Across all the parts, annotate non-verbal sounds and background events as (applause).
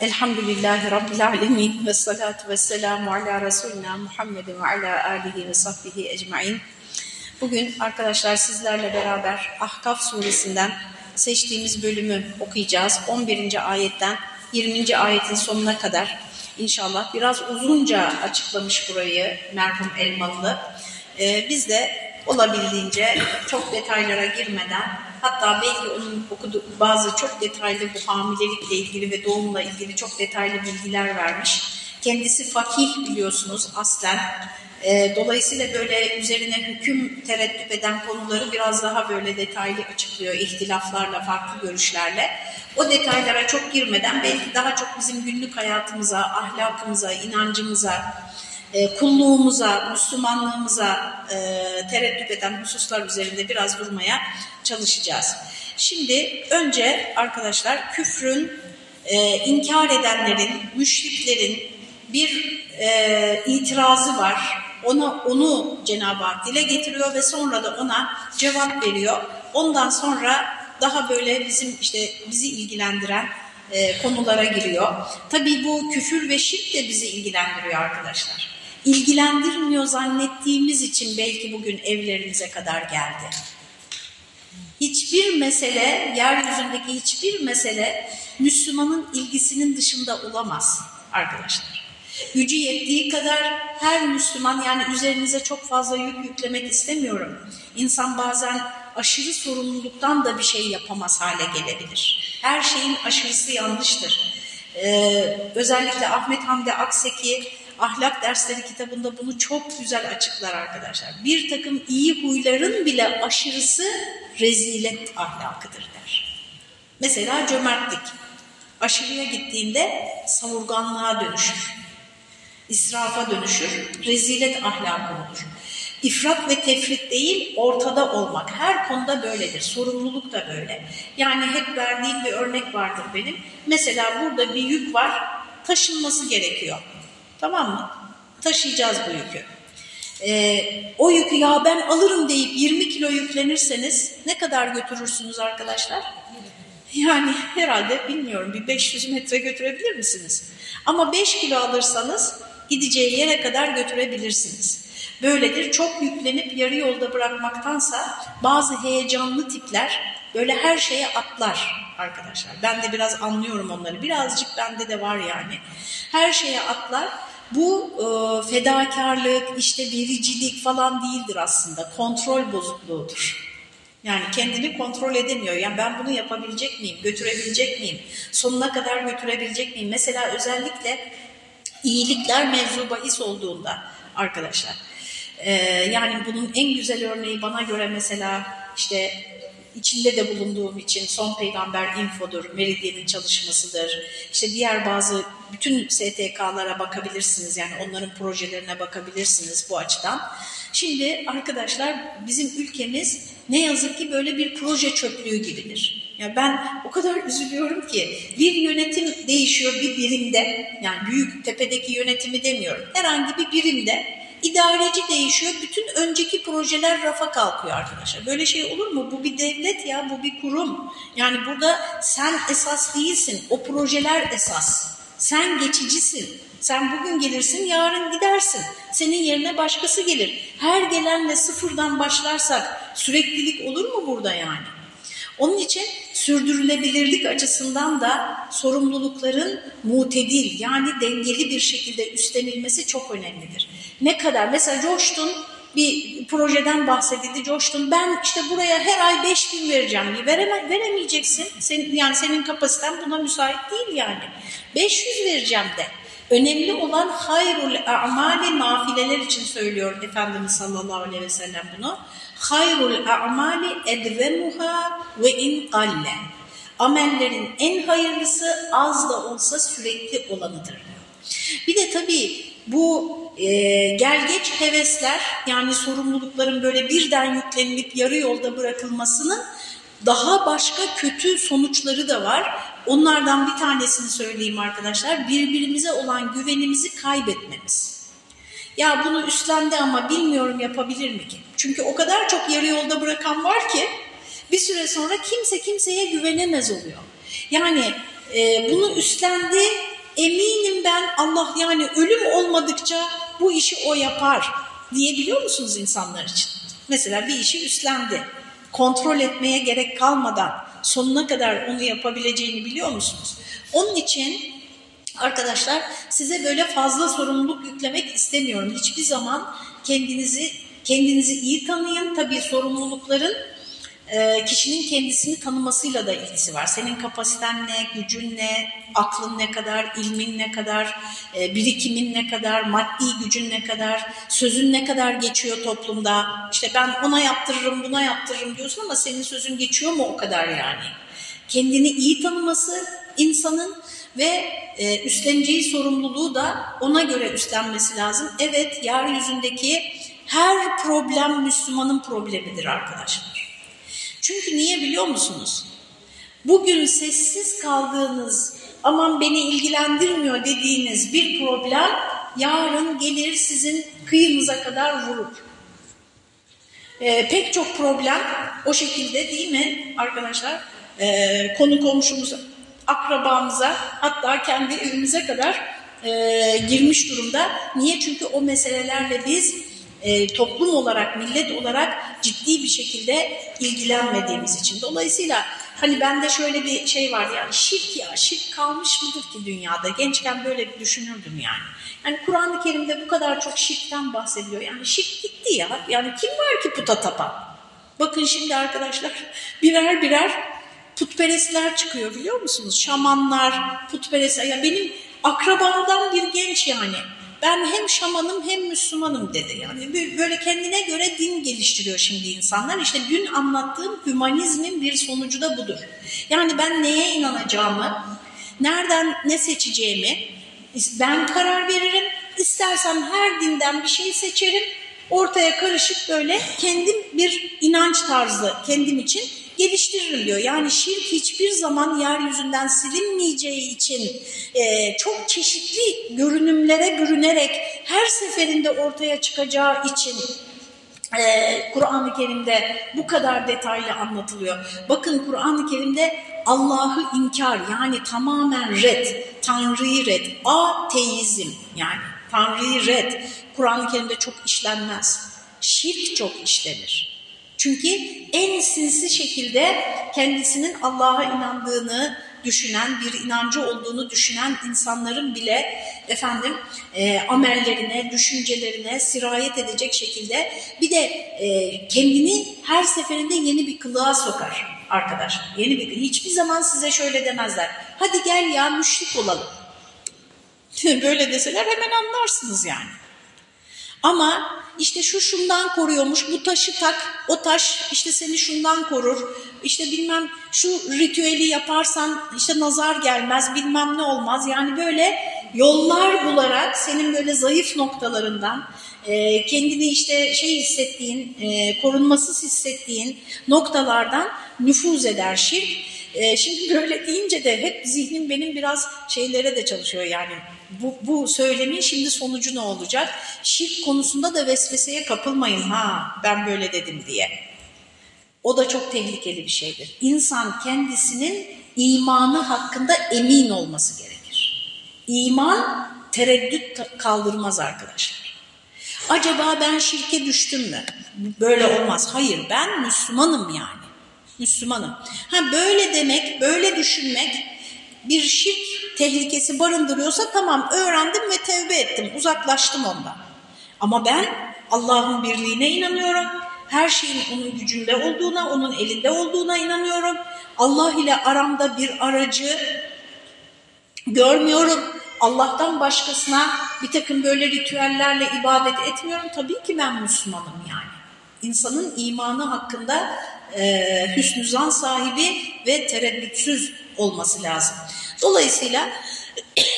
Elhamdülillahi Rabbil Alemin ve salatu ve selamu ala Resulina Muhammedin ve ala alihi ve sahbihi ecmain. Bugün arkadaşlar sizlerle beraber Ahkaf suresinden seçtiğimiz bölümü okuyacağız. 11. ayetten 20. ayetin sonuna kadar inşallah. Biraz uzunca açıklamış burayı merhum Elmalı. Ee, biz de olabildiğince çok detaylara girmeden hatta belki onun okuduğu bazı çok detaylı bu hamilelikle ilgili ve doğumla ilgili çok detaylı bilgiler vermiş. Kendisi fakih biliyorsunuz aslen. E, dolayısıyla böyle üzerine hüküm tereddüt eden konuları biraz daha böyle detaylı açıklıyor ihtilaflarla, farklı görüşlerle. O detaylara çok girmeden belki daha çok bizim günlük hayatımıza, ahlakımıza, inancımıza, e, kulluğumuza, Müslümanlığımıza e, tereddüt eden hususlar üzerinde biraz durmaya çalışacağız. Şimdi önce arkadaşlar küfrün, e, inkar edenlerin, müşriklerin bir e, itirazı var. Ona onu Cenab-ı Hak dile getiriyor ve sonra da ona cevap veriyor. Ondan sonra daha böyle bizim işte bizi ilgilendiren e, konulara giriyor. Tabii bu küfür ve şirk de bizi ilgilendiriyor arkadaşlar ilgilendirmiyor zannettiğimiz için belki bugün evlerimize kadar geldi. Hiçbir mesele, yeryüzündeki hiçbir mesele Müslümanın ilgisinin dışında olamaz arkadaşlar. Gücü yettiği kadar her Müslüman yani üzerinize çok fazla yük yüklemek istemiyorum. İnsan bazen aşırı sorumluluktan da bir şey yapamaz hale gelebilir. Her şeyin aşırısı yanlıştır. Ee, özellikle Ahmet Hamdi Akseki ahlak dersleri kitabında bunu çok güzel açıklar arkadaşlar. Bir takım iyi huyların bile aşırısı rezilet ahlakıdır der. Mesela cömertlik. Aşırıya gittiğinde savurganlığa dönüşür. İsrafa dönüşür. Rezilet ahlakı olur. İfrat ve tefrit değil, ortada olmak. Her konuda böyledir. Sorumluluk da böyle. Yani hep verdiğim bir örnek vardır benim. Mesela burada bir yük var, taşınması gerekiyor. Tamam mı? Taşıyacağız bu yükü. Ee, o yükü ya ben alırım deyip 20 kilo yüklenirseniz ne kadar götürürsünüz arkadaşlar? Yani herhalde bilmiyorum bir 500 metre götürebilir misiniz? Ama 5 kilo alırsanız gideceği yere kadar götürebilirsiniz. Böyledir çok yüklenip yarı yolda bırakmaktansa bazı heyecanlı tipler böyle her şeye atlar arkadaşlar. Ben de biraz anlıyorum onları. Birazcık bende de var yani. Her şeye atlar. Bu e, fedakarlık, işte vericilik falan değildir aslında. Kontrol bozukluğudur. Yani kendini kontrol edemiyor. Yani ben bunu yapabilecek miyim, götürebilecek miyim, sonuna kadar götürebilecek miyim? Mesela özellikle iyilikler mevzu bahis olduğunda arkadaşlar. E, yani bunun en güzel örneği bana göre mesela işte içinde de bulunduğum için Son Peygamber Info'dur, Meridyen'in çalışmasıdır. İşte diğer bazı bütün STK'lara bakabilirsiniz yani onların projelerine bakabilirsiniz bu açıdan. Şimdi arkadaşlar bizim ülkemiz ne yazık ki böyle bir proje çöplüğü gibidir. Ya ben o kadar üzülüyorum ki bir yönetim değişiyor bir birimde yani büyük tepedeki yönetimi demiyorum herhangi bir birimde İdareci değişiyor, bütün önceki projeler rafa kalkıyor arkadaşlar. Böyle şey olur mu? Bu bir devlet ya, bu bir kurum. Yani burada sen esas değilsin, o projeler esas. Sen geçicisin. Sen bugün gelirsin, yarın gidersin. Senin yerine başkası gelir. Her gelenle sıfırdan başlarsak süreklilik olur mu burada yani? Onun için sürdürülebilirlik açısından da sorumlulukların mutedil yani dengeli bir şekilde üstlenilmesi çok önemlidir. Ne kadar? Mesela coştun bir projeden bahsedildi. Coştun ben işte buraya her ay 5 bin vereceğim. Vereme, veremeyeceksin. Sen, yani senin kapasiten buna müsait değil yani. 500 vereceğim de. Önemli olan hayrul a'mali nafileler için söylüyor Efendimiz sallallahu aleyhi ve sellem bunu. Hayrul a'mali edvemuha ve in qalle amellerin en hayırlısı az da olsa sürekli olanıdır. Bir de tabii bu e, gel geç hevesler yani sorumlulukların böyle birden yüklenilip yarı yolda bırakılmasının daha başka kötü sonuçları da var. Onlardan bir tanesini söyleyeyim arkadaşlar. Birbirimize olan güvenimizi kaybetmemiz. Ya bunu üstlendi ama bilmiyorum yapabilir mi ki? Çünkü o kadar çok yarı yolda bırakan var ki bir süre sonra kimse kimseye güvenemez oluyor. Yani e, bunu üstlendi. Eminim ben Allah yani ölüm olmadıkça bu işi o yapar diyebiliyor musunuz insanlar için? Mesela bir işi üstlendi. Kontrol etmeye gerek kalmadan sonuna kadar onu yapabileceğini biliyor musunuz? Onun için arkadaşlar size böyle fazla sorumluluk yüklemek istemiyorum. Hiçbir zaman kendinizi kendinizi iyi tanıyın. Tabii sorumlulukların e, kişinin kendisini tanımasıyla da ilgisi var. Senin kapasiten ne, gücün ne, aklın ne kadar, ilmin ne kadar, e, birikimin ne kadar, maddi gücün ne kadar, sözün ne kadar geçiyor toplumda. İşte ben ona yaptırırım, buna yaptırırım diyorsun ama senin sözün geçiyor mu o kadar yani? Kendini iyi tanıması insanın ve e, üstleneceği sorumluluğu da ona göre üstlenmesi lazım. Evet, yeryüzündeki her problem Müslümanın problemidir arkadaşlar. Çünkü niye biliyor musunuz? Bugün sessiz kaldığınız, aman beni ilgilendirmiyor dediğiniz bir problem yarın gelir sizin kıyınıza kadar vurur. Ee, pek çok problem o şekilde değil mi arkadaşlar? Ee, konu komşumuza, akrabamıza hatta kendi evimize kadar e, girmiş durumda. Niye? Çünkü o meselelerle biz e, toplum olarak, millet olarak ciddi bir şekilde ilgilenmediğimiz için. Dolayısıyla hani bende şöyle bir şey var yani şirk ya, şirk kalmış mıdır ki dünyada? Gençken böyle bir düşünürdüm yani. Yani Kur'an-ı Kerim'de bu kadar çok şirkten bahsediliyor. Yani şirk gitti ya. Yani kim var ki puta tapan? Bakın şimdi arkadaşlar (laughs) birer birer putperestler çıkıyor biliyor musunuz? Şamanlar, putperestler. Ya benim akrabamdan bir genç yani ben hem şamanım hem Müslümanım dedi. Yani böyle kendine göre din geliştiriyor şimdi insanlar. İşte dün anlattığım hümanizmin bir sonucu da budur. Yani ben neye inanacağımı, nereden ne seçeceğimi ben karar veririm. İstersem her dinden bir şey seçerim. Ortaya karışık böyle kendim bir inanç tarzı kendim için geliştiririm diyor. Yani şirk hiçbir zaman yeryüzünden silinmeyeceği için e, çok çeşitli görünümlere bürünerek her seferinde ortaya çıkacağı için ee, Kur'an-ı Kerim'de bu kadar detaylı anlatılıyor. Bakın Kur'an-ı Kerim'de Allah'ı inkar yani tamamen red, Tanrı'yı red, ateizm yani Tanrı'yı red Kur'an-ı Kerim'de çok işlenmez. Şirk çok işlenir. Çünkü en sinsi şekilde kendisinin Allah'a inandığını düşünen, bir inancı olduğunu düşünen insanların bile efendim e, amellerine, düşüncelerine sirayet edecek şekilde bir de e, kendini her seferinde yeni bir kılığa sokar arkadaşlar. Yeni bir hiçbir zaman size şöyle demezler. Hadi gel ya müşrik olalım. (laughs) Böyle deseler hemen anlarsınız yani. Ama işte şu şundan koruyormuş, bu taşı tak, o taş işte seni şundan korur, işte bilmem şu ritüeli yaparsan işte nazar gelmez, bilmem ne olmaz. Yani böyle yollar bularak senin böyle zayıf noktalarından, e, kendini işte şey hissettiğin, e, korunmasız hissettiğin noktalardan nüfuz eder şirk. E, şimdi (laughs) böyle deyince de hep zihnim benim biraz şeylere de çalışıyor yani bu, bu söylemin şimdi sonucu ne olacak? Şirk konusunda da vesveseye kapılmayın ha ben böyle dedim diye. O da çok tehlikeli bir şeydir. İnsan kendisinin imanı hakkında emin olması gerekir. İman tereddüt kaldırmaz arkadaşlar. Acaba ben şirke düştüm mü? Böyle olmaz. Hayır ben Müslümanım yani. Müslümanım. Ha böyle demek, böyle düşünmek bir şirk tehlikesi barındırıyorsa tamam öğrendim ve tevbe ettim, uzaklaştım ondan. Ama ben Allah'ın birliğine inanıyorum. Her şeyin onun gücünde olduğuna, onun elinde olduğuna inanıyorum. Allah ile aramda bir aracı görmüyorum. Allah'tan başkasına bir takım böyle ritüellerle ibadet etmiyorum. Tabii ki ben Müslümanım yani. İnsanın imanı hakkında e, hüsnü zan sahibi ve tereddütsüz olması lazım. Dolayısıyla (clears throat)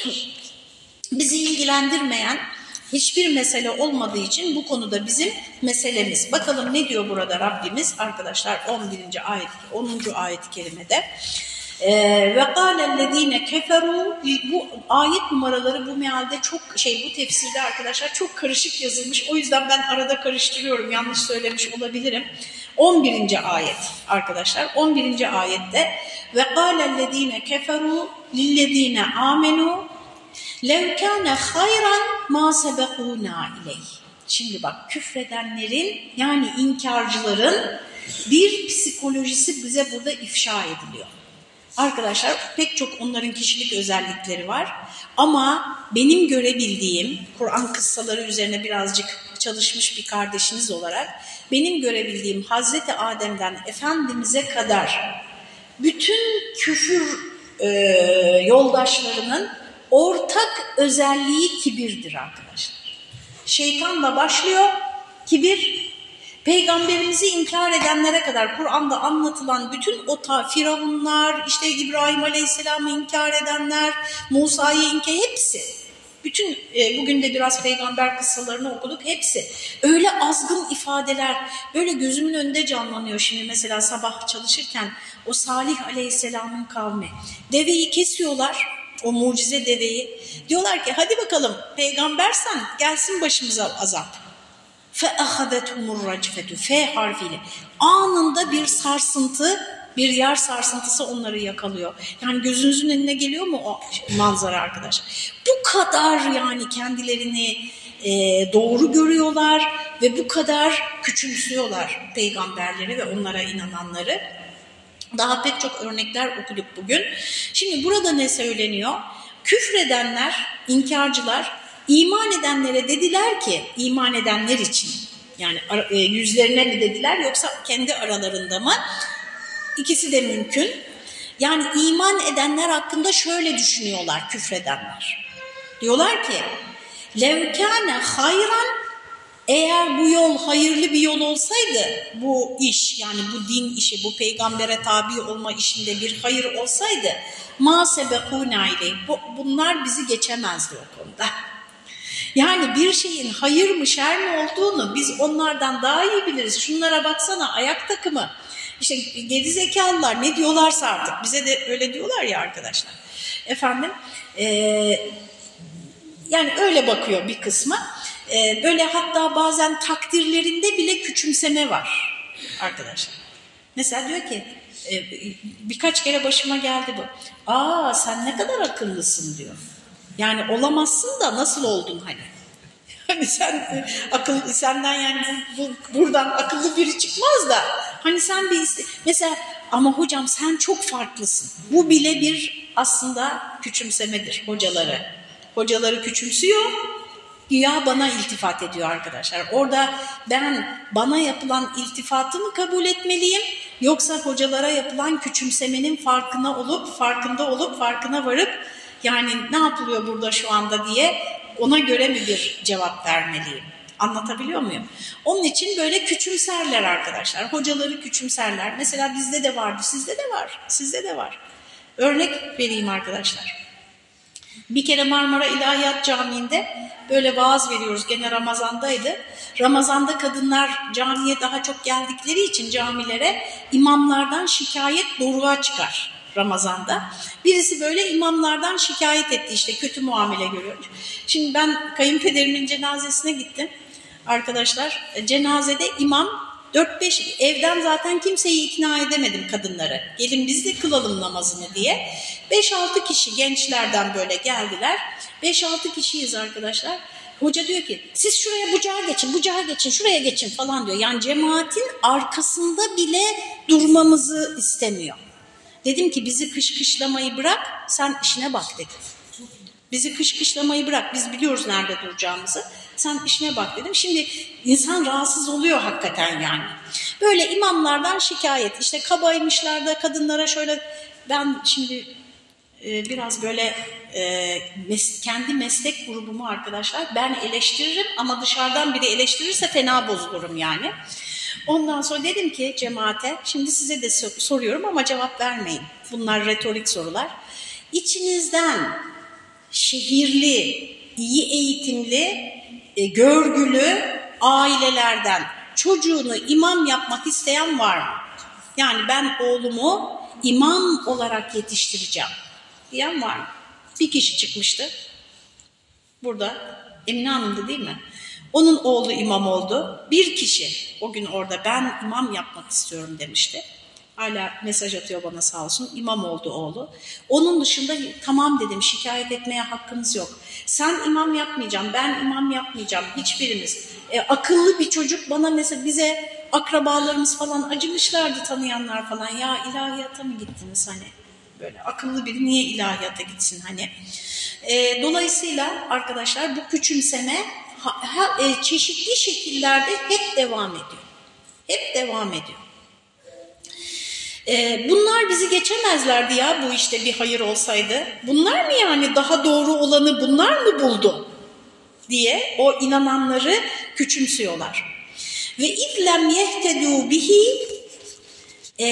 bizi ilgilendirmeyen hiçbir mesele olmadığı için bu konuda bizim meselemiz. Bakalım ne diyor burada Rabbimiz arkadaşlar 11. ayet 10. ayet-i kerimede. Ee, ve kâlellezîne keferû bu ayet numaraları bu mealde çok şey bu tefsirde arkadaşlar çok karışık yazılmış. O yüzden ben arada karıştırıyorum. Yanlış söylemiş olabilirim. 11. ayet arkadaşlar. 11. ayette ve kâlellezîne keferû lillezîne âmenû lev kâne hayran mâ sebekûnâ ileyh. Şimdi bak küfredenlerin yani inkarcıların bir psikolojisi bize burada ifşa ediliyor. Arkadaşlar pek çok onların kişilik özellikleri var ama benim görebildiğim Kur'an kıssaları üzerine birazcık çalışmış bir kardeşiniz olarak benim görebildiğim Hazreti Adem'den Efendimiz'e kadar bütün küfür e, yoldaşlarının ortak özelliği kibirdir arkadaşlar. Şeytanla başlıyor kibir, Peygamberimizi inkar edenlere kadar Kur'an'da anlatılan bütün o ta firavunlar, işte İbrahim Aleyhisselam'ı inkar edenler, Musa'yı inkar hepsi. Bütün e, bugün de biraz peygamber kıssalarını okuduk hepsi. Öyle azgın ifadeler böyle gözümün önünde canlanıyor şimdi mesela sabah çalışırken o Salih Aleyhisselam'ın kavmi. Deveyi kesiyorlar o mucize deveyi. Diyorlar ki hadi bakalım peygambersen gelsin başımıza azap. فَاَخَذَتْهُمُ الرَّجْفَةُ F harfiyle. Anında bir sarsıntı, bir yer sarsıntısı onları yakalıyor. Yani gözünüzün önüne geliyor mu o manzara arkadaşlar? Bu kadar yani kendilerini e, doğru görüyorlar ve bu kadar küçümsüyorlar peygamberleri ve onlara inananları. Daha pek çok örnekler okuduk bugün. Şimdi burada ne söyleniyor? Küfredenler, inkarcılar İman edenlere dediler ki, iman edenler için, yani e, yüzlerine mi dediler yoksa kendi aralarında mı? İkisi de mümkün. Yani iman edenler hakkında şöyle düşünüyorlar küfredenler. Diyorlar ki, levkâne hayran eğer bu yol hayırlı bir yol olsaydı, bu iş yani bu din işi, bu peygambere tabi olma işinde bir hayır olsaydı, ma sebekûne bunlar bizi geçemezdi o konuda. Yani bir şeyin hayır mı şer mi olduğunu biz onlardan daha iyi biliriz. Şunlara baksana ayak takımı. İşte geri zekalılar ne diyorlarsa artık bize de öyle diyorlar ya arkadaşlar. Efendim e, yani öyle bakıyor bir kısmı. E, böyle hatta bazen takdirlerinde bile küçümseme var arkadaşlar. Mesela diyor ki e, birkaç kere başıma geldi bu. Aa sen ne kadar akıllısın diyor. Yani olamazsın da nasıl oldun hani? (laughs) Hani sen e, akıl senden yani bu, bu, buradan akıllı biri çıkmaz da hani sen bir mesela ama hocam sen çok farklısın. Bu bile bir aslında küçümsemedir hocaları. Hocaları küçümsüyor. Güya bana iltifat ediyor arkadaşlar. Orada ben bana yapılan iltifatı mı kabul etmeliyim yoksa hocalara yapılan küçümsemenin farkına olup farkında olup farkına varıp yani ne yapılıyor burada şu anda diye ona göre mi bir cevap vermeliyim? Anlatabiliyor muyum? Onun için böyle küçümserler arkadaşlar. Hocaları küçümserler. Mesela bizde de vardı, sizde de var, sizde de var. Örnek vereyim arkadaşlar. Bir kere Marmara İlahiyat Camii'nde böyle vaaz veriyoruz. Gene Ramazan'daydı. Ramazan'da kadınlar camiye daha çok geldikleri için camilere imamlardan şikayet doruğa çıkar. Ramazan'da. Birisi böyle imamlardan şikayet etti işte kötü muamele görüyor. Şimdi ben kayınpederimin cenazesine gittim. Arkadaşlar e, cenazede imam 4-5 evden zaten kimseyi ikna edemedim kadınları. Gelin biz de kılalım namazını diye. 5-6 kişi gençlerden böyle geldiler. 5-6 kişiyiz arkadaşlar. Hoca diyor ki siz şuraya bucağa geçin, bucağa geçin, şuraya geçin falan diyor. Yani cemaatin arkasında bile durmamızı istemiyor. Dedim ki bizi kışkışlamayı bırak, sen işine bak dedim. Bizi kışkışlamayı bırak, biz biliyoruz nerede duracağımızı. Sen işine bak dedim. Şimdi insan rahatsız oluyor hakikaten yani. Böyle imamlardan şikayet, işte kabaymışlar da kadınlara şöyle, ben şimdi e, biraz böyle e, mes kendi meslek grubumu arkadaşlar ben eleştiririm ama dışarıdan biri eleştirirse fena bozulurum yani. Ondan sonra dedim ki cemaate, şimdi size de soruyorum ama cevap vermeyin. Bunlar retorik sorular. İçinizden şehirli, iyi eğitimli, e, görgülü ailelerden çocuğunu imam yapmak isteyen var mı? Yani ben oğlumu imam olarak yetiştireceğim diyen var mı? Bir kişi çıkmıştı. Burada Emine Hanım'dı değil mi? Onun oğlu imam oldu. Bir kişi o gün orada ben imam yapmak istiyorum demişti. Hala mesaj atıyor bana sağ olsun. İmam oldu oğlu. Onun dışında tamam dedim şikayet etmeye hakkınız yok. Sen imam yapmayacağım, ben imam yapmayacağım hiçbirimiz. E, akıllı bir çocuk bana mesela bize akrabalarımız falan acımışlardı tanıyanlar falan. Ya ilahiyata mı gittiniz hani? Böyle akıllı biri niye ilahiyata gitsin hani? E, dolayısıyla arkadaşlar bu küçümseme ha, ha, e, çeşitli şekillerde hep devam ediyor. Hep devam ediyor. E, bunlar bizi geçemezlerdi ya bu işte bir hayır olsaydı. Bunlar mı yani daha doğru olanı bunlar mı buldu? diye o inananları küçümsüyorlar. Ve itlem yehtedû bihi e,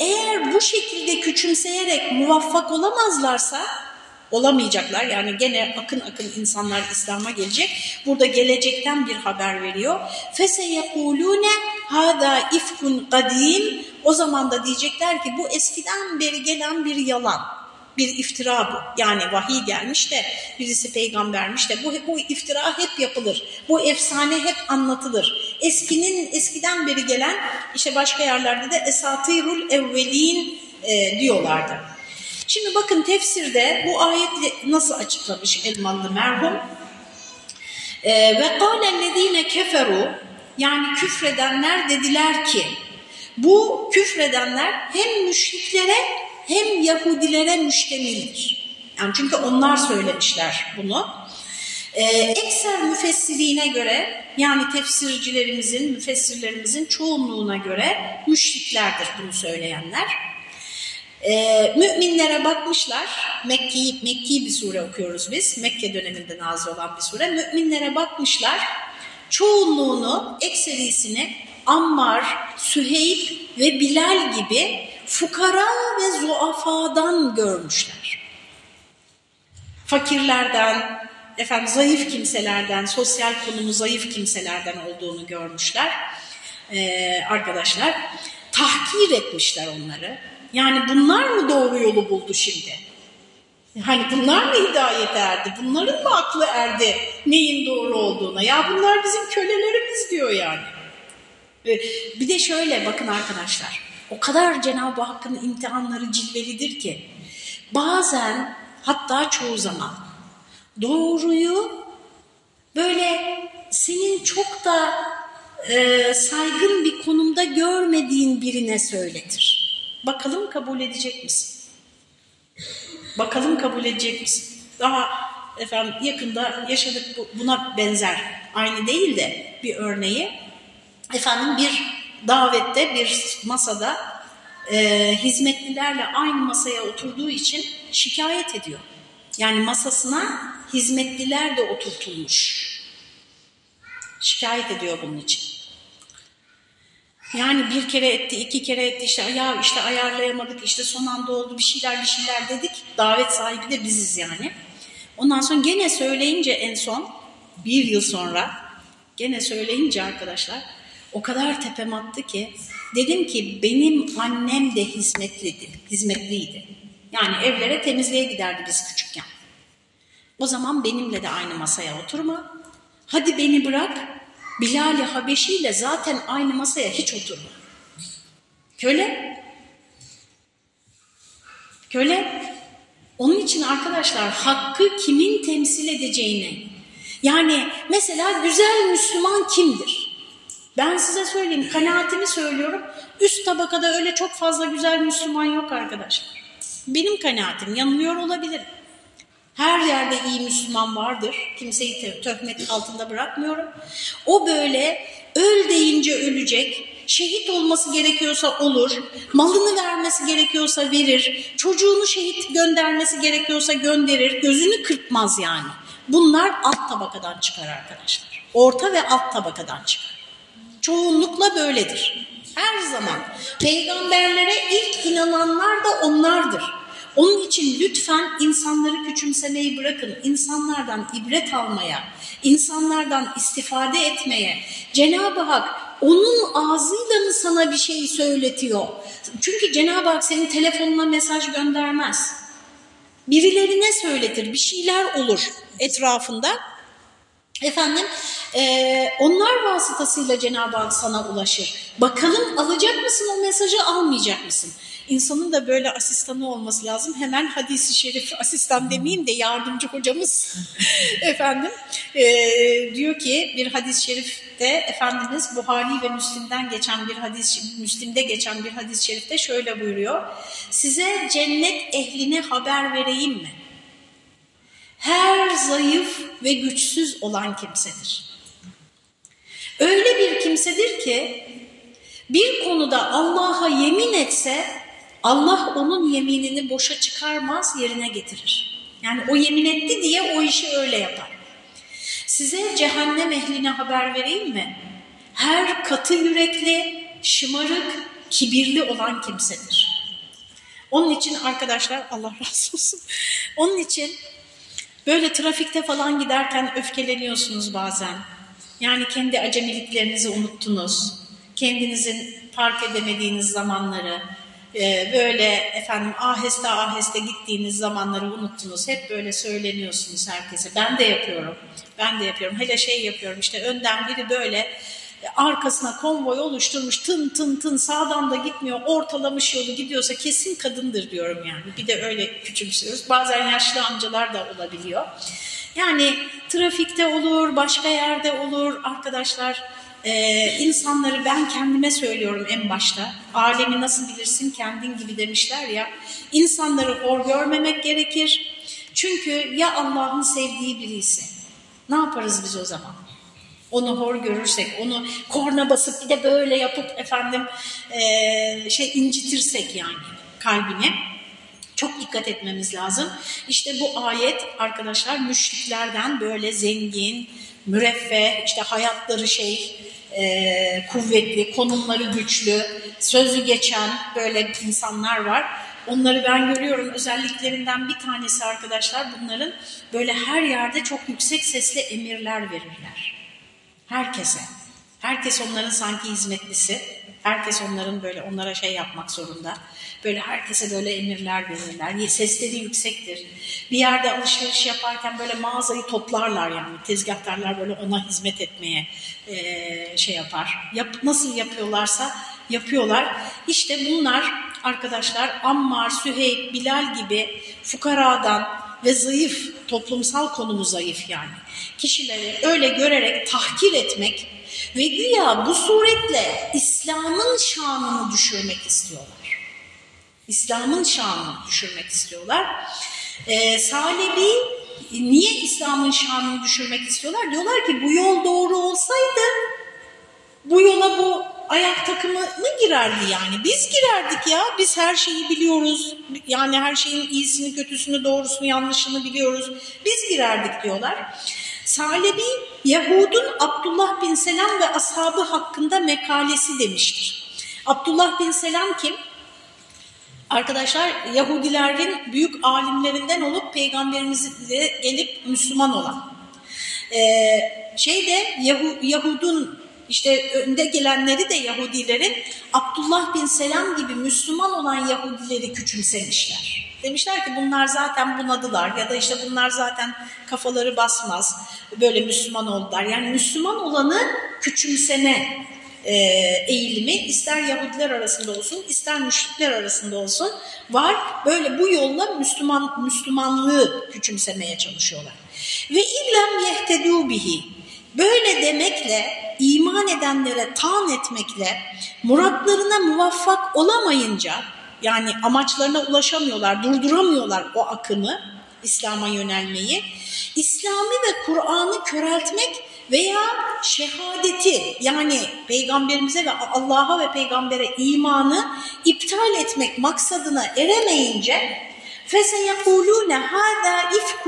eğer bu şekilde küçümseyerek muvaffak olamazlarsa olamayacaklar. Yani gene akın akın insanlar İslam'a gelecek. Burada gelecekten bir haber veriyor. Fese yekulune hada ifkun kadim. O zaman da diyecekler ki bu eskiden beri gelen bir yalan. Bir iftira bu. Yani vahiy gelmiş de birisi peygambermiş de bu, bu iftira hep yapılır. Bu efsane hep anlatılır. Eskinin eskiden beri gelen işte başka yerlerde de esatirul evvelin e, diyorlardı. Şimdi bakın tefsirde bu ayetle nasıl açıklamış Elmalı merhum? Ee, ve kâlellezîne keferu yani küfredenler dediler ki bu küfredenler hem müşriklere hem Yahudilere müştemildir. Yani çünkü onlar söylemişler bunu. Ee, ekser müfessirine göre yani tefsircilerimizin, müfessirlerimizin çoğunluğuna göre müşriklerdir bunu söyleyenler. Ee, müminlere bakmışlar, Mekki, Mekki bir sure okuyoruz biz, Mekke döneminde nazil olan bir sure. Müminlere bakmışlar, çoğunluğunu, ekserisini Ammar, Süheyb ve Bilal gibi fukara ve zuafadan görmüşler. Fakirlerden, efendim zayıf kimselerden, sosyal konumu zayıf kimselerden olduğunu görmüşler ee, arkadaşlar. Tahkir etmişler onları yani bunlar mı doğru yolu buldu şimdi? Hani bunlar mı hidayete erdi? Bunların mı aklı erdi neyin doğru olduğuna? Ya bunlar bizim kölelerimiz diyor yani. Bir de şöyle bakın arkadaşlar. O kadar Cenab-ı Hakk'ın imtihanları cilvelidir ki bazen hatta çoğu zaman doğruyu böyle senin çok da e, saygın bir konumda görmediğin birine söyletir. Bakalım kabul edecek misin? Bakalım kabul edecek misin? Daha efendim yakında yaşadık buna benzer aynı değil de bir örneği. Efendim bir davette bir masada e, hizmetlilerle aynı masaya oturduğu için şikayet ediyor. Yani masasına hizmetliler de oturtulmuş. Şikayet ediyor bunun için. Yani bir kere etti, iki kere etti işte ya işte ayarlayamadık işte son anda oldu bir şeyler bir şeyler dedik. Davet sahibi de biziz yani. Ondan sonra gene söyleyince en son bir yıl sonra gene söyleyince arkadaşlar o kadar tepem attı ki dedim ki benim annem de hizmetliydi. hizmetliydi. Yani evlere temizliğe giderdi biz küçükken. O zaman benimle de aynı masaya oturma. Hadi beni bırak Bilal-i Habeşi ile zaten aynı masaya hiç oturma. Köle. Köle. Onun için arkadaşlar hakkı kimin temsil edeceğini, yani mesela güzel Müslüman kimdir? Ben size söyleyeyim, kanaatimi söylüyorum. Üst tabakada öyle çok fazla güzel Müslüman yok arkadaşlar. Benim kanaatim, yanılıyor olabilirim. Her yerde iyi Müslüman vardır. Kimseyi töhmet altında bırakmıyorum. O böyle öl deyince ölecek, şehit olması gerekiyorsa olur, malını vermesi gerekiyorsa verir, çocuğunu şehit göndermesi gerekiyorsa gönderir, gözünü kırpmaz yani. Bunlar alt tabakadan çıkar arkadaşlar. Orta ve alt tabakadan çıkar. Çoğunlukla böyledir. Her zaman. Peygamberlere ilk inananlar da onlardır. Onun için lütfen insanları küçümsemeyi bırakın. İnsanlardan ibret almaya, insanlardan istifade etmeye. Cenab-ı Hak onun ağzıyla mı sana bir şey söyletiyor? Çünkü Cenab-ı Hak senin telefonuna mesaj göndermez. Birilerine söyletir, bir şeyler olur etrafında. Efendim e, onlar vasıtasıyla Cenab-ı Hak sana ulaşır. Bakalım alacak mısın o mesajı almayacak mısın? İnsanın da böyle asistanı olması lazım. Hemen hadisi şerif asistan demeyeyim de yardımcı hocamız (laughs) efendim e, diyor ki bir hadis-i şerifte Efendimiz Buhari ve Müslim'den geçen bir hadis Müslim'de geçen bir hadis-i şerifte şöyle buyuruyor. Size cennet ehline haber vereyim mi? Her zayıf ve güçsüz olan kimsedir. Öyle bir kimsedir ki bir konuda Allah'a yemin etse Allah onun yeminini boşa çıkarmaz yerine getirir. Yani o yemin etti diye o işi öyle yapar. Size cehennem ehline haber vereyim mi? Her katı yürekli, şımarık, kibirli olan kimsedir. Onun için arkadaşlar Allah razı olsun. Onun için böyle trafikte falan giderken öfkeleniyorsunuz bazen. Yani kendi acemiliklerinizi unuttunuz. Kendinizin fark edemediğiniz zamanları, e, böyle efendim aheste aheste gittiğiniz zamanları unuttunuz. Hep böyle söyleniyorsunuz herkese. Ben de yapıyorum. Ben de yapıyorum. Hele şey yapıyorum işte önden biri böyle arkasına konvoy oluşturmuş tın tın tın sağdan da gitmiyor ortalamış yolu gidiyorsa kesin kadındır diyorum yani. Bir de öyle küçümsüyoruz. Bazen yaşlı amcalar da olabiliyor. Yani trafikte olur, başka yerde olur arkadaşlar. Ee, insanları ben kendime söylüyorum en başta. Alemi nasıl bilirsin kendin gibi demişler ya. İnsanları hor görmemek gerekir. Çünkü ya Allah'ın sevdiği biri ise ne yaparız biz o zaman? Onu hor görürsek, onu korna basıp bir de böyle yapıp efendim e, şey incitirsek yani kalbine çok dikkat etmemiz lazım. İşte bu ayet arkadaşlar müşriklerden böyle zengin, müreffeh, işte hayatları şey e, kuvvetli, konumları güçlü, sözü geçen böyle insanlar var. Onları ben görüyorum özelliklerinden bir tanesi arkadaşlar bunların böyle her yerde çok yüksek sesle emirler verirler. Herkese. Herkes onların sanki hizmetlisi. Herkes onların böyle onlara şey yapmak zorunda. Böyle herkese böyle emirler verirler. Sesleri yüksektir. Bir yerde alışveriş yaparken böyle mağazayı toplarlar yani. Tezgahtarlar böyle ona hizmet etmeye şey yapar. Yap, nasıl yapıyorlarsa yapıyorlar. İşte bunlar arkadaşlar Ammar, Süheyb, Bilal gibi fukaradan ve zayıf, toplumsal konumu zayıf yani. Kişileri öyle görerek tahkir etmek ve güya bu suretle İslam'ın şanını düşürmek istiyorlar. İslam'ın şanını düşürmek istiyorlar. Ee, Salebi niye İslam'ın şanını düşürmek istiyorlar? Diyorlar ki bu yol doğru olsaydı bu yola bu ayak takımı mı girerdi yani? Biz girerdik ya. Biz her şeyi biliyoruz. Yani her şeyin iyisini, kötüsünü, doğrusunu, yanlışını biliyoruz. Biz girerdik diyorlar. Salebi Yahud'un Abdullah bin Selam ve ashabı hakkında mekalesi demiştir. Abdullah bin Selam kim? Arkadaşlar Yahudilerin büyük alimlerinden olup peygamberimizle gelip Müslüman olan. Ee, şeyde Yahud'un işte önde gelenleri de Yahudilerin Abdullah bin Selam gibi Müslüman olan Yahudileri küçümsemişler. Demişler ki bunlar zaten bunadılar ya da işte bunlar zaten kafaları basmaz böyle Müslüman oldular. Yani Müslüman olanı küçümseme e, eğilimi ister Yahudiler arasında olsun ister müşrikler arasında olsun var. Böyle bu yolla Müslüman Müslümanlığı küçümsemeye çalışıyorlar. Ve illem yehtedû bihi Böyle demekle, iman edenlere tan etmekle, muratlarına muvaffak olamayınca, yani amaçlarına ulaşamıyorlar, durduramıyorlar o akımı, İslam'a yönelmeyi, İslami ve Kur'an'ı köreltmek veya şehadeti yani peygamberimize ve Allah'a ve peygambere imanı iptal etmek maksadına eremeyince فَسَيَقُولُونَ هَذَا اِفْكٌ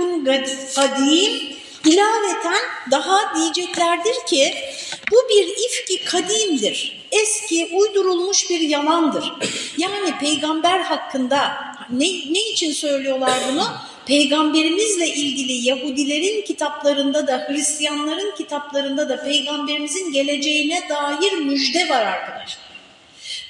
قَد۪يمٌ İlaveten daha diyeceklerdir ki bu bir ifki kadimdir. Eski uydurulmuş bir yalandır. Yani peygamber hakkında ne, ne için söylüyorlar bunu? Peygamberimizle ilgili Yahudilerin kitaplarında da Hristiyanların kitaplarında da peygamberimizin geleceğine dair müjde var arkadaşlar.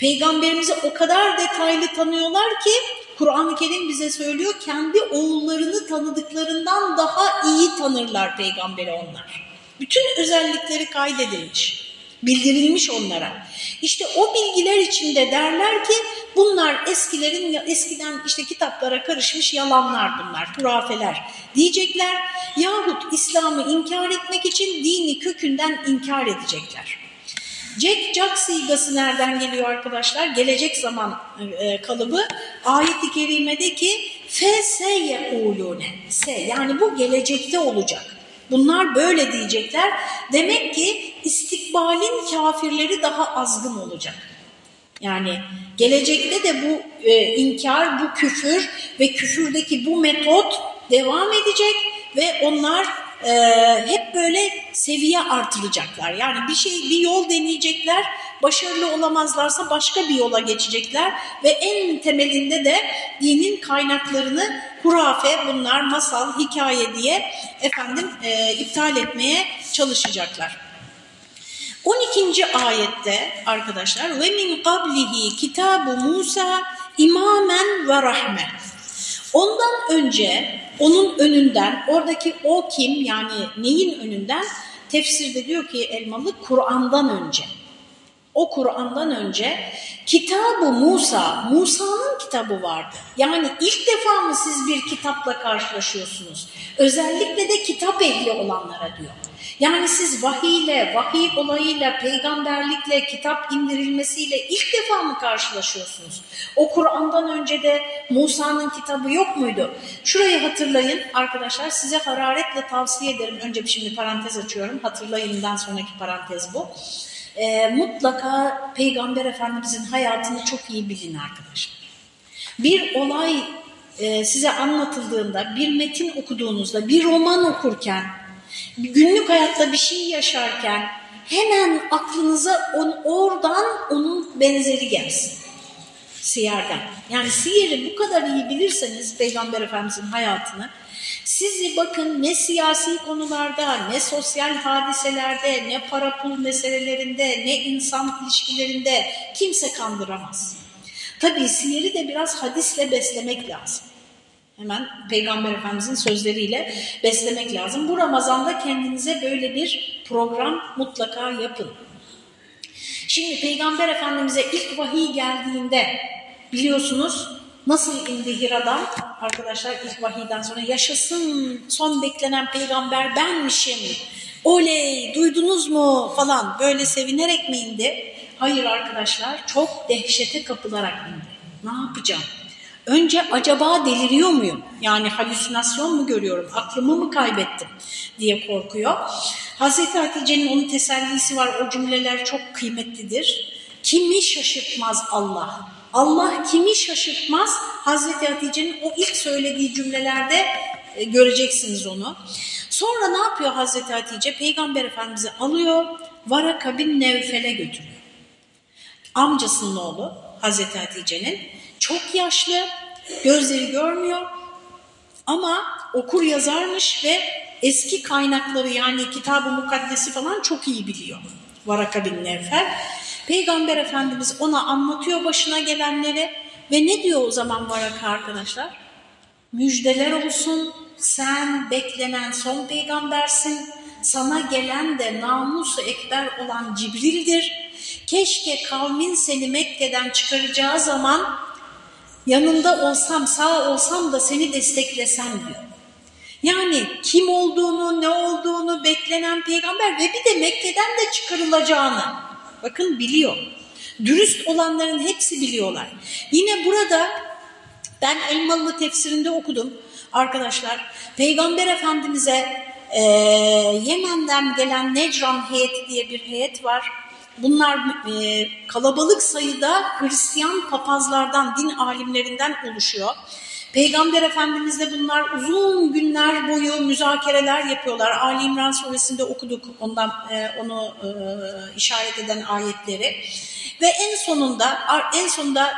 Peygamberimizi o kadar detaylı tanıyorlar ki Kur'an-ı Kerim bize söylüyor kendi oğullarını tanıdıklarından daha iyi tanırlar peygamberi onlar. Bütün özellikleri kaydedilmiş, bildirilmiş onlara. İşte o bilgiler içinde derler ki bunlar eskilerin eskiden işte kitaplara karışmış yalanlar bunlar, hurafeler diyecekler. Yahut İslam'ı inkar etmek için dini kökünden inkar edecekler. Jack Jack sigası nereden geliyor arkadaşlar? Gelecek zaman e, kalıbı ayet-i kerimedeki fe se ulune. Se yani bu gelecekte olacak. Bunlar böyle diyecekler. Demek ki istikbalin kafirleri daha azgın olacak. Yani gelecekte de bu e, inkar, bu küfür ve küfürdeki bu metot devam edecek ve onlar e, hep böyle seviye artıracaklar. Yani bir şey, bir yol deneyecekler, başarılı olamazlarsa başka bir yola geçecekler ve en temelinde de dinin kaynaklarını hurafe, bunlar masal, hikaye diye efendim e, iptal etmeye çalışacaklar. 12. ayette arkadaşlar ve min qablihi kitabu Musa imamen ve rahme. Ondan önce onun önünden oradaki o kim yani neyin önünden tefsirde diyor ki Elmalı Kur'an'dan önce. O Kur'an'dan önce kitabı Musa, Musa'nın kitabı vardı. Yani ilk defa mı siz bir kitapla karşılaşıyorsunuz? Özellikle de kitap ehli olanlara diyor. Yani siz vahiyle, vahiy olayıyla, peygamberlikle, kitap indirilmesiyle ilk defa mı karşılaşıyorsunuz? O Kur'an'dan önce de Musa'nın kitabı yok muydu? Şurayı hatırlayın arkadaşlar size hararetle tavsiye ederim. Önce şimdi parantez açıyorum. Hatırlayından sonraki parantez bu. Ee, mutlaka Peygamber Efendimizin hayatını çok iyi bilin arkadaşlar. Bir olay e, size anlatıldığında, bir metin okuduğunuzda, bir roman okurken günlük hayatta bir şey yaşarken hemen aklınıza on, oradan onun benzeri gelsin. Siyerden. Yani siyeri bu kadar iyi bilirseniz Peygamber Efendimizin hayatını sizi bakın ne siyasi konularda, ne sosyal hadiselerde, ne para pul meselelerinde, ne insan ilişkilerinde kimse kandıramaz. Tabii siyeri de biraz hadisle beslemek lazım. Hemen Peygamber Efendimizin sözleriyle beslemek lazım. Bu Ramazan'da kendinize böyle bir program mutlaka yapın. Şimdi Peygamber Efendimiz'e ilk vahiy geldiğinde biliyorsunuz nasıl indi Hira'dan? Arkadaşlar ilk vahiyden sonra yaşasın son beklenen peygamber benmişim. Oley duydunuz mu falan böyle sevinerek mi indi? Hayır arkadaşlar çok dehşete kapılarak indi. Ne yapacağım? Önce acaba deliriyor muyum? Yani halüsinasyon mu görüyorum? Aklımı mı kaybettim? diye korkuyor. Hazreti Hatice'nin onun tesellisi var. O cümleler çok kıymetlidir. Kimi şaşırtmaz Allah? Allah kimi şaşırtmaz? Hazreti Hatice'nin o ilk söylediği cümlelerde e, göreceksiniz onu. Sonra ne yapıyor Hazreti Hatice? Peygamber Efendimiz'i alıyor, Varaka bin Nevfel'e götürüyor. Amcasının oğlu Hazreti Hatice'nin çok yaşlı, gözleri görmüyor ama okur yazarmış ve eski kaynakları yani kitab-ı mukaddesi falan çok iyi biliyor. Varaka bin Nevfel. Peygamber Efendimiz ona anlatıyor başına gelenleri ve ne diyor o zaman Varaka arkadaşlar? Müjdeler olsun sen beklenen son peygambersin. Sana gelen de namusu ekber olan Cibril'dir. Keşke kavmin seni Mekke'den çıkaracağı zaman yanında olsam, sağ olsam da seni desteklesem diyor. Yani kim olduğunu, ne olduğunu beklenen peygamber ve bir de Mekke'den de çıkarılacağını bakın biliyor. Dürüst olanların hepsi biliyorlar. Yine burada ben Elmalı tefsirinde okudum arkadaşlar. Peygamber Efendimiz'e e, Yemen'den gelen Necran heyeti diye bir heyet var. Bunlar e, kalabalık sayıda Hristiyan papazlardan, din alimlerinden oluşuyor. Peygamber Efendimizle bunlar uzun günler boyu müzakereler yapıyorlar. Ali İmran suresinde okuduk ondan e, onu e, işaret eden ayetleri. Ve en sonunda en sonunda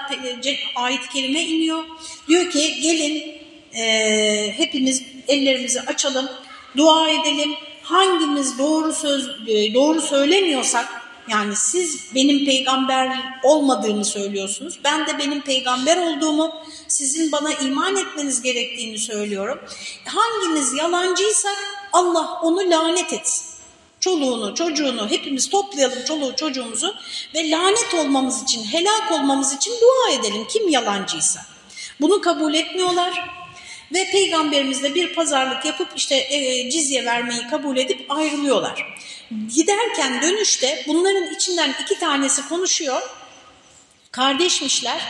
e, ayet-i kerime iniyor. Diyor ki gelin e, hepimiz ellerimizi açalım, dua edelim. Hangimiz doğru söz e, doğru söylemiyorsak yani siz benim peygamber olmadığımı söylüyorsunuz. Ben de benim peygamber olduğumu, sizin bana iman etmeniz gerektiğini söylüyorum. Hangimiz yalancıysak Allah onu lanet etsin. çoluğunu, çocuğunu hepimiz toplayalım çoluğu çocuğumuzu ve lanet olmamız için, helak olmamız için dua edelim kim yalancıysa. Bunu kabul etmiyorlar ve peygamberimizle bir pazarlık yapıp işte e, cizye vermeyi kabul edip ayrılıyorlar. Giderken dönüşte bunların içinden iki tanesi konuşuyor. Kardeşmişler.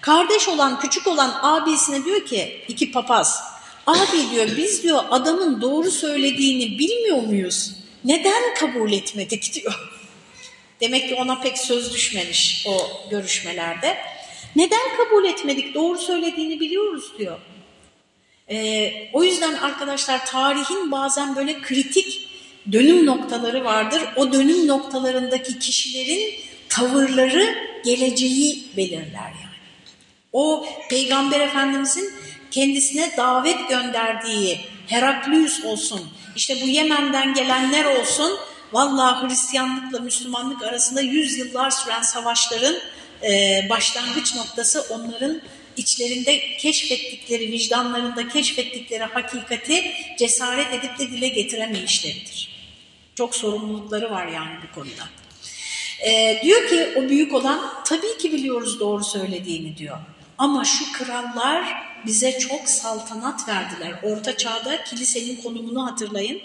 Kardeş olan, küçük olan abisine diyor ki iki papaz. Abi diyor biz diyor adamın doğru söylediğini bilmiyor muyuz? Neden kabul etmedik (laughs) diyor. Demek ki ona pek söz düşmemiş o görüşmelerde. Neden kabul etmedik? Doğru söylediğini biliyoruz diyor. Ee, o yüzden arkadaşlar tarihin bazen böyle kritik dönüm noktaları vardır. O dönüm noktalarındaki kişilerin tavırları geleceği belirler yani. O Peygamber Efendimizin kendisine davet gönderdiği Heraklius olsun, işte bu Yemen'den gelenler olsun, vallahi Hristiyanlıkla Müslümanlık arasında yüzyıllar süren savaşların e, başlangıç noktası onların içlerinde keşfettikleri, vicdanlarında keşfettikleri hakikati cesaret edip de dile getiremeyişleridir. Çok sorumlulukları var yani bu konuda. Ee, diyor ki o büyük olan tabii ki biliyoruz doğru söylediğini diyor. Ama şu krallar bize çok saltanat verdiler. Orta çağda kilisenin konumunu hatırlayın.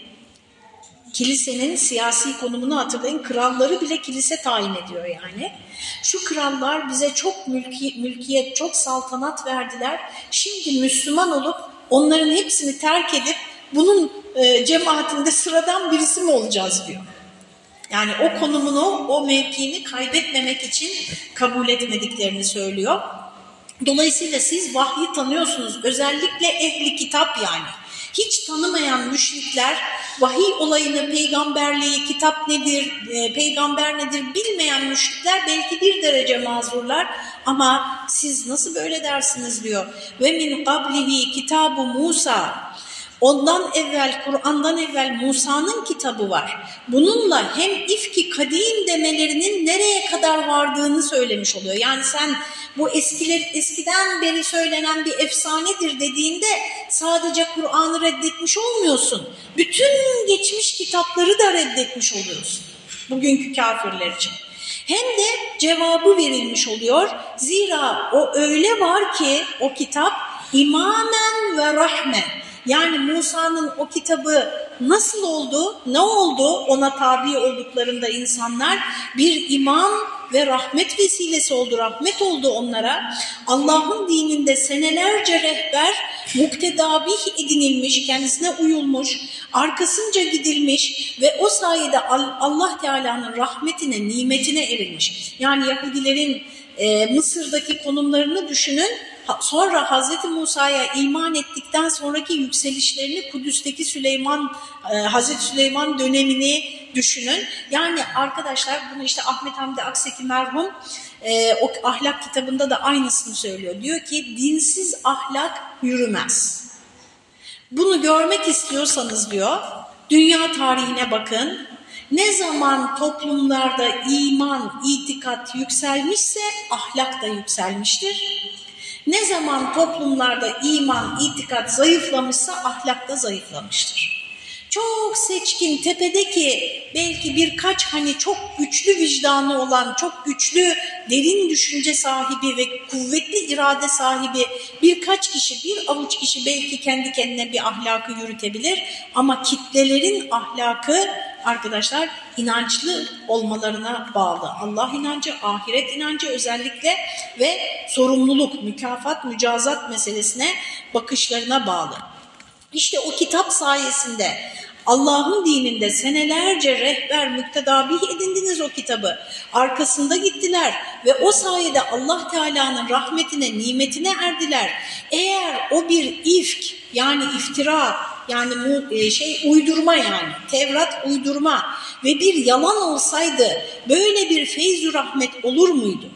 Kilisenin siyasi konumunu hatırlayın. Kralları bile kilise tayin ediyor yani. Şu krallar bize çok mülki, mülkiyet, çok saltanat verdiler. Şimdi Müslüman olup onların hepsini terk edip bunun e, cemaatinde sıradan birisi mi olacağız diyor. Yani o konumunu, o mevkiini kaybetmemek için kabul etmediklerini söylüyor. Dolayısıyla siz vahyi tanıyorsunuz. Özellikle ehli kitap yani. Hiç tanımayan müşrikler vahiy olayını, peygamberliği, kitap nedir, e, peygamber nedir bilmeyen müşrikler belki bir derece mazurlar ama siz nasıl böyle dersiniz diyor. Ve min qablihi kitabu Musa Ondan evvel, Kur'an'dan evvel Musa'nın kitabı var. Bununla hem ifki kadim demelerinin nereye kadar vardığını söylemiş oluyor. Yani sen bu eskiler, eskiden beri söylenen bir efsanedir dediğinde sadece Kur'an'ı reddetmiş olmuyorsun. Bütün geçmiş kitapları da reddetmiş oluyorsun. Bugünkü kafirler için. Hem de cevabı verilmiş oluyor. Zira o öyle var ki o kitap imamen ve rahmen yani Musa'nın o kitabı nasıl oldu, ne oldu ona tabi olduklarında insanlar bir iman ve rahmet vesilesi oldu, rahmet oldu onlara. Allah'ın dininde senelerce rehber, muktedabih edinilmiş, kendisine uyulmuş, arkasınca gidilmiş ve o sayede Allah Teala'nın rahmetine, nimetine erilmiş. Yani Yahudilerin e, Mısır'daki konumlarını düşünün, sonra Hazreti Musa'ya iman ettikten sonraki yükselişlerini Kudüs'teki Süleyman, e, Hazreti Süleyman dönemini düşünün. Yani arkadaşlar bunu işte Ahmet Hamdi Akseki merhum e, o ahlak kitabında da aynısını söylüyor. Diyor ki dinsiz ahlak yürümez. Bunu görmek istiyorsanız diyor dünya tarihine bakın. Ne zaman toplumlarda iman, itikat yükselmişse ahlak da yükselmiştir. Ne zaman toplumlarda iman, itikat zayıflamışsa ahlak da zayıflamıştır. Çok seçkin tepedeki belki birkaç hani çok güçlü vicdanı olan, çok güçlü derin düşünce sahibi ve kuvvetli irade sahibi birkaç kişi, bir avuç kişi belki kendi kendine bir ahlakı yürütebilir ama kitlelerin ahlakı arkadaşlar inançlı olmalarına bağlı. Allah inancı, ahiret inancı özellikle ve sorumluluk, mükafat, mücazat meselesine bakışlarına bağlı. İşte o kitap sayesinde Allah'ın dininde senelerce rehber, müktedabih edindiniz o kitabı. Arkasında gittiler ve o sayede Allah Teala'nın rahmetine, nimetine erdiler. Eğer o bir ifk yani iftira yani e, şey uydurma yani Tevrat uydurma ve bir yalan olsaydı böyle bir feyzü rahmet olur muydu?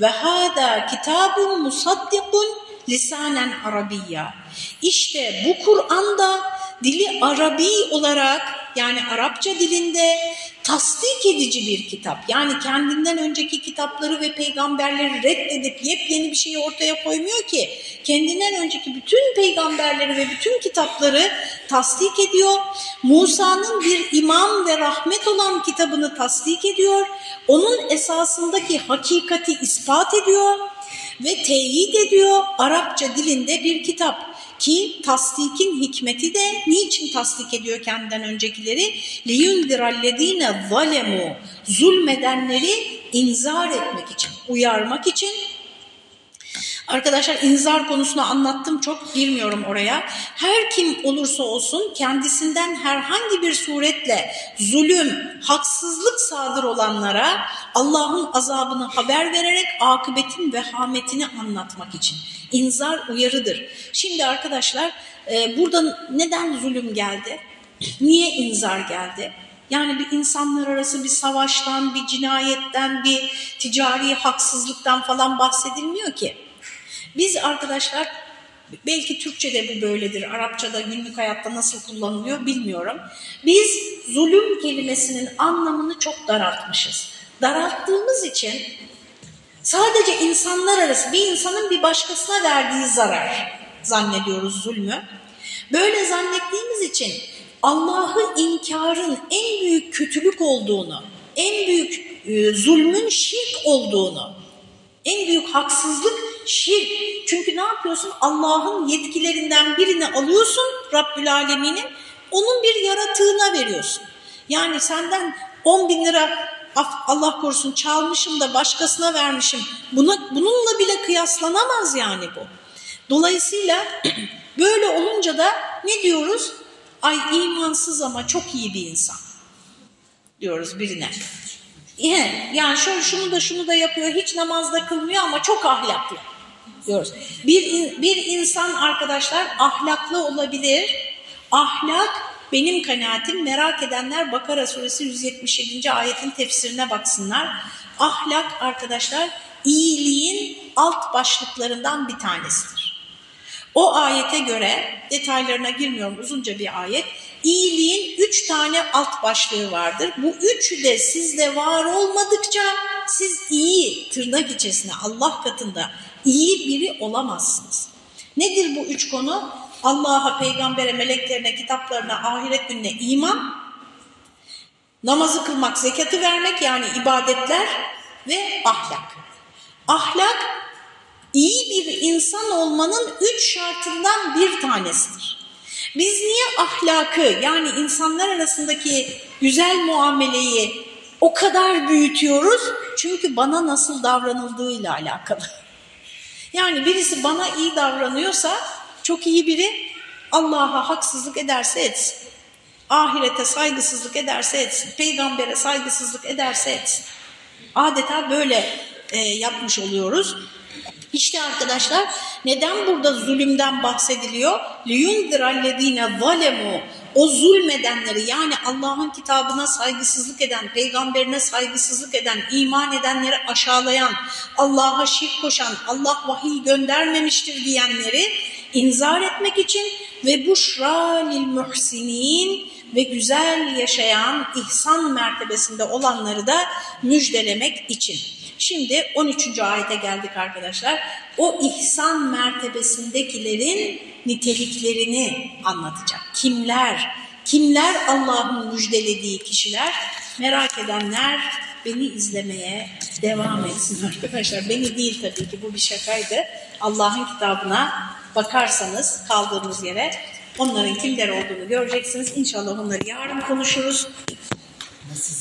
Ve hada kitabun musaddikun lisanen arabiyya. İşte bu Kur'an'da dili Arabi olarak yani Arapça dilinde tasdik edici bir kitap. Yani kendinden önceki kitapları ve peygamberleri reddedip yepyeni bir şeyi ortaya koymuyor ki. Kendinden önceki bütün peygamberleri ve bütün kitapları tasdik ediyor. Musa'nın bir imam ve rahmet olan kitabını tasdik ediyor. Onun esasındaki hakikati ispat ediyor ve teyit ediyor Arapça dilinde bir kitap ki tasdikin hikmeti de niçin tasdik ediyor kendinden öncekileri? لِيُنْدِرَ الَّذ۪ينَ ظَلَمُوا Zulmedenleri inzar etmek için, uyarmak için Arkadaşlar inzar konusunu anlattım çok girmiyorum oraya. Her kim olursa olsun kendisinden herhangi bir suretle zulüm, haksızlık sadır olanlara Allah'ın azabını haber vererek akıbetin vehametini anlatmak için. İnzar uyarıdır. Şimdi arkadaşlar e, burada neden zulüm geldi? Niye inzar geldi? Yani bir insanlar arası bir savaştan, bir cinayetten, bir ticari haksızlıktan falan bahsedilmiyor ki. Biz arkadaşlar belki Türkçe'de bu böyledir, Arapça'da günlük hayatta nasıl kullanılıyor bilmiyorum. Biz zulüm kelimesinin anlamını çok daraltmışız. Daralttığımız için sadece insanlar arası bir insanın bir başkasına verdiği zarar zannediyoruz zulmü. Böyle zannettiğimiz için Allah'ı inkarın en büyük kötülük olduğunu, en büyük e, zulmün şirk olduğunu, en büyük haksızlık şirk. Çünkü ne yapıyorsun? Allah'ın yetkilerinden birini alıyorsun Rabbül Alemin'in, onun bir yaratığına veriyorsun. Yani senden 10 bin lira Allah korusun çalmışım da başkasına vermişim. Buna, bununla bile kıyaslanamaz yani bu. Dolayısıyla (clears throat) böyle olunca da ne diyoruz? Ay imansız ama çok iyi bir insan diyoruz birine. Yani şöyle şunu da şunu da yapıyor, hiç namazda kılmıyor ama çok ahlaklı diyoruz. Bir, bir insan arkadaşlar ahlaklı olabilir. Ahlak benim kanaatim merak edenler Bakara suresi 177. ayetin tefsirine baksınlar. Ahlak arkadaşlar iyiliğin alt başlıklarından bir tanesidir. O ayete göre detaylarına girmiyorum uzunca bir ayet. İyiliğin üç tane alt başlığı vardır. Bu üçü de sizde var olmadıkça siz iyi tırnak içerisinde Allah katında iyi biri olamazsınız. Nedir bu üç konu? Allah'a, peygambere, meleklerine, kitaplarına, ahiret gününe iman, namazı kılmak, zekatı vermek yani ibadetler ve ahlak. Ahlak iyi bir insan olmanın üç şartından bir tanesidir. Biz niye ahlakı yani insanlar arasındaki güzel muameleyi o kadar büyütüyoruz? Çünkü bana nasıl davranıldığıyla alakalı. Yani birisi bana iyi davranıyorsa çok iyi biri Allah'a haksızlık ederse etsin. Ahirete saygısızlık ederse etsin. Peygambere saygısızlık ederse etsin. Adeta böyle e, yapmış oluyoruz. İşte arkadaşlar neden burada zulümden bahsediliyor? لِيُنْذِرَ الَّذ۪ينَ ظَلَمُوا o zulmedenleri yani Allah'ın kitabına saygısızlık eden, peygamberine saygısızlık eden, iman edenleri aşağılayan, Allah'a şirk koşan, Allah vahiy göndermemiştir diyenleri inzar etmek için ve buşra lil muhsinin ve güzel yaşayan ihsan mertebesinde olanları da müjdelemek için. Şimdi 13. ayete geldik arkadaşlar. O ihsan mertebesindekilerin niteliklerini anlatacak. Kimler? Kimler Allah'ın müjdelediği kişiler? Merak edenler beni izlemeye devam etsin (laughs) arkadaşlar. Beni değil tabii ki bu bir şakaydı. Allah'ın kitabına bakarsanız kaldığımız yere onların kimler olduğunu göreceksiniz. İnşallah onları yarın konuşuruz. Nasıl